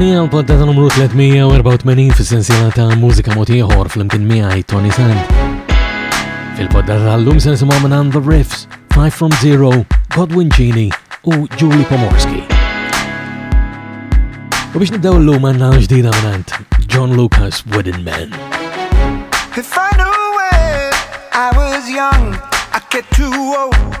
Dinija l-poddata numru 384 fis-sensiela ta' mużika motiħor fl-imkien miegħi Tony Sand. Fil-poddata tal-lum se nisimgħu minn The Riffs, Five From Zero, Godwin Gini u Julie Pomorski. U biex nibdew l-lum għanna ġdida minn John Lucas Wooden Man. If I knew when I was young, I'd get too old.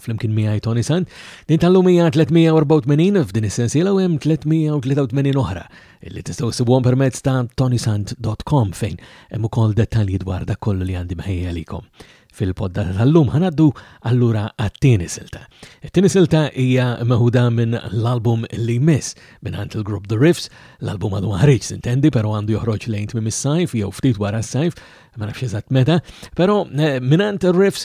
Flimkien miegħi Tony San, din tal-lum hija 384 f'din is-sensiela u hemm 383 oħra li tistgħu sibuhom permezz ta' tonysant.com fejn hemm ukoll dettalji dwar dak kollu li għandi mħejja likom. Fil-poddata tal-lum ħanaddu allura għat-tieni silta. It-tieni silta hija meħuda minn l-album li miss minn għand il-grupp The Riffs, l-album għadu ħariġ sintendi, pero għandu joħroġ lejn tmim is-sajf jew ftit wara s-sajf, ma nafx eżatt meta, pero eh, minn għand Riffs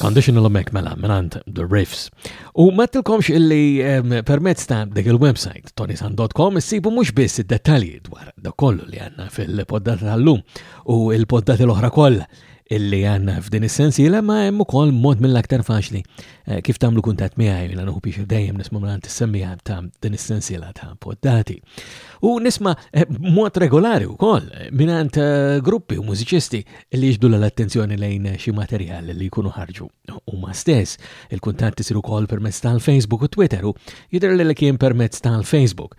Conditional Mac mela minant The Riffs. U mattilkomx illi permezz ta' dik il-website tonisan.com issibu mhux biss id-dettalji dwar da kollu li għanna fil-poddata tal-lum u il-poddati l-oħra kollha illi għanna f'din is-sensiela ma hemm ukoll mod mill-aktar faċli eh, kif tagħmlu kuntatt miegħi minn nħu biex dejjem nisma' minn tissemmija ta' din is-sensiela ta' poddati. U nisma' eh, mod regolari wkoll eh, minn gruppi u mużiċisti li jiġdu l-attenzjoni lejn xi materjal li jkunu ħarġu huma stess. Il-kuntatt isir ukoll permezz tal-Facebook u Twitter u jidher li kien permezz tal-Facebook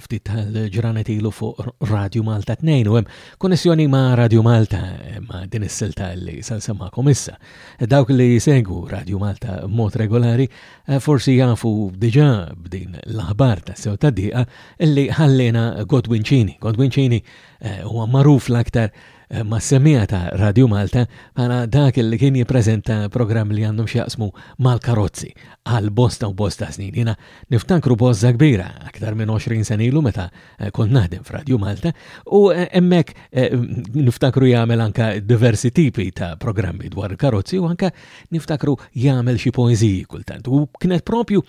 ftit tal-ġranet ilu fuq Radio Malta 2 u hemm konnessjoni ma' Radio Malta ma' din is-silta li se nsemmakom issa. Dawk li jsegwu Radio Malta mod regolari eh, forsi jafu diġà b'din l-aħbar ta' sew ta' diqa li ħallina Godwin Cini. Godwin Cini eh, huwa magħruf l-aktar uh, mas-semmiegħa ta' Radju Malta bħala dak li kien jippreżenta programmi li għandhom x'jaqsmu mal-karozzi għal bosta u bosta snin. Jiena niftakru bożża kbira aktar minn 20 sen ilu meta eh, kont naħdem f'Radju Malta u eh, hemmhekk eh, niftakru jagħmel anka diversi tipi ta' programmi dwar karozzi u anka niftakru jagħmel xi poeżiji kultant. U kienet propju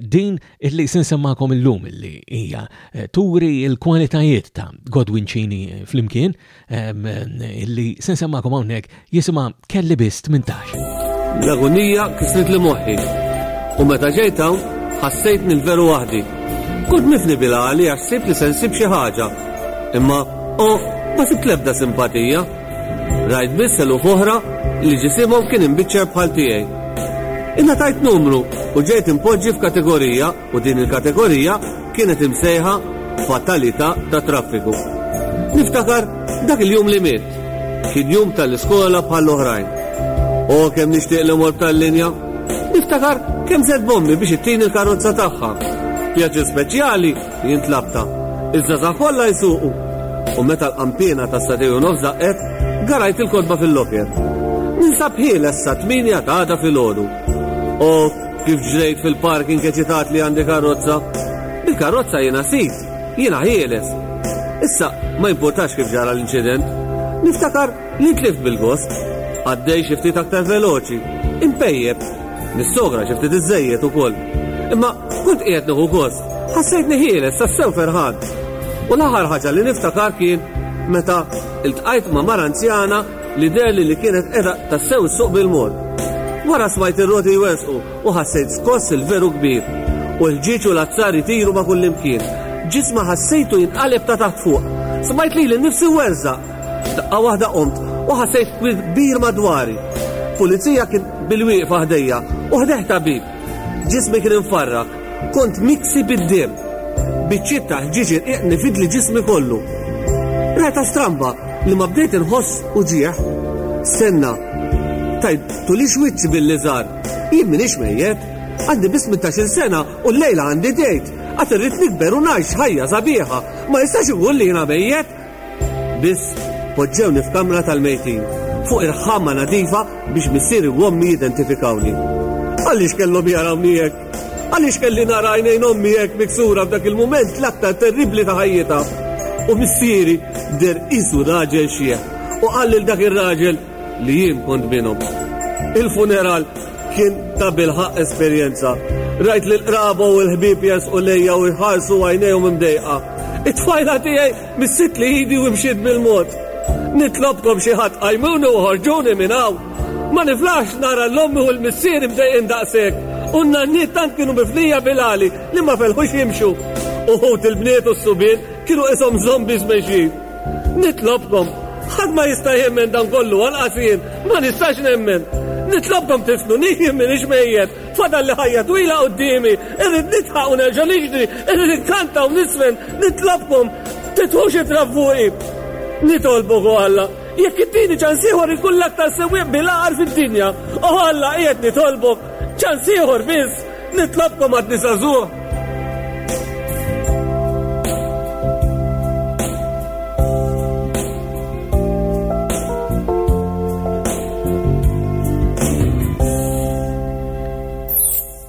din illi se nsemmakom illum illi hija eh, turi l-kwalitajiet ta' Godwin Cini eh, flimkien ehm, eh, illi se nsemmakom hawnhekk jisimha kelli biss 18. L-agonija kisret li moħħi u meta ġejt hawn ħassejt nil veru waħdi. Kont mifni bilali għax sib li se nsib xi ħaġa. Imma oh, ma sib lebda simpatija. Rajt biss eluf oħra li ġisimhom kien imbiċċer bħal tiegħi. Inna tajt numru u ġejt impoġġi f'kategorija u din il-kategorija kienet imsejħa fatalità ta' traffiku. Niftakar dak il-jum li miet. Kien jum tal-iskola bħall-oħrajn. O kemm nixtieq li mort tal-linja. Niftakar kemm zed bommi biex ittini l-karozza tagħha. Pjaċir speċjali Jien tlabtha. Iż-żgħażagħ kollha jsuqu. U meta l-qanpiena ta' satej u nofs daqqet, garajt il-kotba fil-loket. Ninsab ħieles sa tmienja ta' għada filgħodu. O, kif ġrejt fil-parking eċitat li għandi karozza. Bil-karozza jiena sid, jiena ħieles. Issa, ma jimpurtax kif ġara l-inċident. Niftakar li tlift bil-gost. Għaddej xi ftit aktar veloċi, impejjeb. Nissogra xi ftit iżejjed ukoll. Imma kont qiegħed nieħu gost. Ħassejtni ħieles tassew ferħan. U l-aħħar ħaġa li niftakar kien meta iltqajt ma' mara anzjana li derli li kienet qiegħda tassew suq bil-mod. Wara smajt ir-rodi jwesqu u ħassejt skoss il-veru kbir u l-ġiġ u l-azzar jtiru ma' kullimkien. Ġisma ħassejtu jinqaleb ta' taħt fuq. Smajt li l-nifsi werza. Daqqa waħda qomt u ħassejt kbir madwari. Pulizija kien bil-wieqfa ħdejja u ħdeħ tabib. Ġismi kien infarrak, kont miksi bid-diem. Biċċiet ta' ħġieġ irqiqni fidli ġismi kollu. Rajta stramba li ma bdejt inħoss u ġieħ. Senna, tajt tulix wiċċ billi żar. Jien minix mejjet, għandi bis 18 sena u l-lejla għandi dejt. Għat irrit nikber u ngħix ħajja sabiħa, ma jistax ikun li jiena mejjet Biss poġġewni f'kamra tal-mejtin fuq irħama nadifa biex missieri u ommi jidentifikawni. Għaliex kellhom jarawni hekk? Għaliex kelli nara għajnejn ommi hekk miksura f'dak il-mument l-aktar terribli ta' ħajjita. U missieri der isu raġel xieħ u qal lil dak ir-raġel Li jien kont binhom. Il-funeral kien ta' bilħaq esperjenza. Rajt li l-qraba u l-ħbib u lejja u jħarsu għajnejhom imdejqa. It-tfajla tiegħi missitt li jidi u mxiet bil-mod. Nitlobkom xi ħadd qajmuni u ħorġuni minn hawn. Ma niflax nara l-ommi u l-missieri bdejqin daqshekk. U n-nanniet tant kienu miflija bil-għali li ma felħux jimxu. Uħut il-bniet u s-subien kienu isom zombies meġid. Nitlobkom, ħadd ma jista' jemmen dan kollu għalqas jien, ma nistax nemmen. Nitlobkom tifnu, nijiem minn iġmejjet, fadal li ħajja twila qoddimi, irrid nitħaq u nerġa' niġri, irrid inkanta u nisven, nitlobkom, titħux it-trabbuqi. Nitolbu go Alla, jekk it-tieni ċansiħor ikun l-aktar sewwieq bil-għar fid-dinja, o Alla qiegħed nitolbok, ċansiħor biss, Nitlobkom għad nisazuh!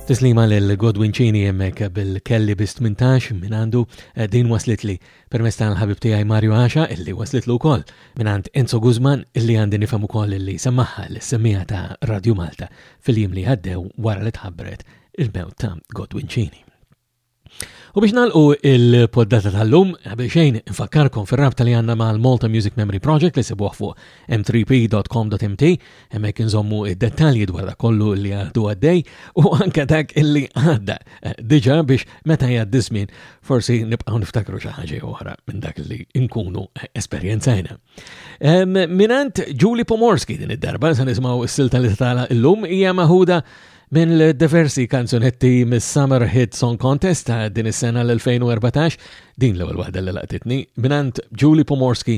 Tislima l-Godwin Cini jemmek bil-kelli bis-18 minn għandu eh, din waslitli Permezz tal-ħabib tiegħi Mario Asha illi waslitlu wkoll mingħand Enzo Guzman illi għandi nifhem ukoll illi semmaħħa lis-semmiegħa ta' Radju Malta fil-jiem li għaddew wara li tħabbret il-mewt ta' Godwin Cini. U biex nalqu il-poddata tal-lum, għabel xejn infakkarkom fil-rabta li għanna mal Malta Music Memory Project li sebuħ fuq m3p.com.mt Hemmhekk inżommu id-dettalji dwar dak kollu li għadu għaddej u anke dak illi għadda eh, diġà biex meta jgħaddi żmien forsi nibqgħu niftakru xi ħaġa oħra minn dak li nkunu eh, esperjenzajna. Minant Ġuli Pomorski din id-darba se nisimgħu s-silta li tala llum hija maħuda minn diversi kanzunetti mis-Summer Hit Song Contest ta' din is-sena l-2014, din l-ewwel waħda li laqtitni, minant Ġuli Pomorski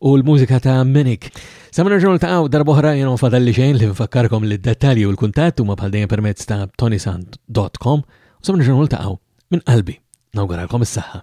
u l-mużika ta' Menik. Sa' minna ġurnal ta' għaw darboħra jenu fadalli xejn li nfakkarkom li d-dettalji u l-kuntat u ma' bħaldejn permezz ta' tonisant.com u sa' minna ġurnal ta' għaw minn qalbi. Nawgaralkom s-saha.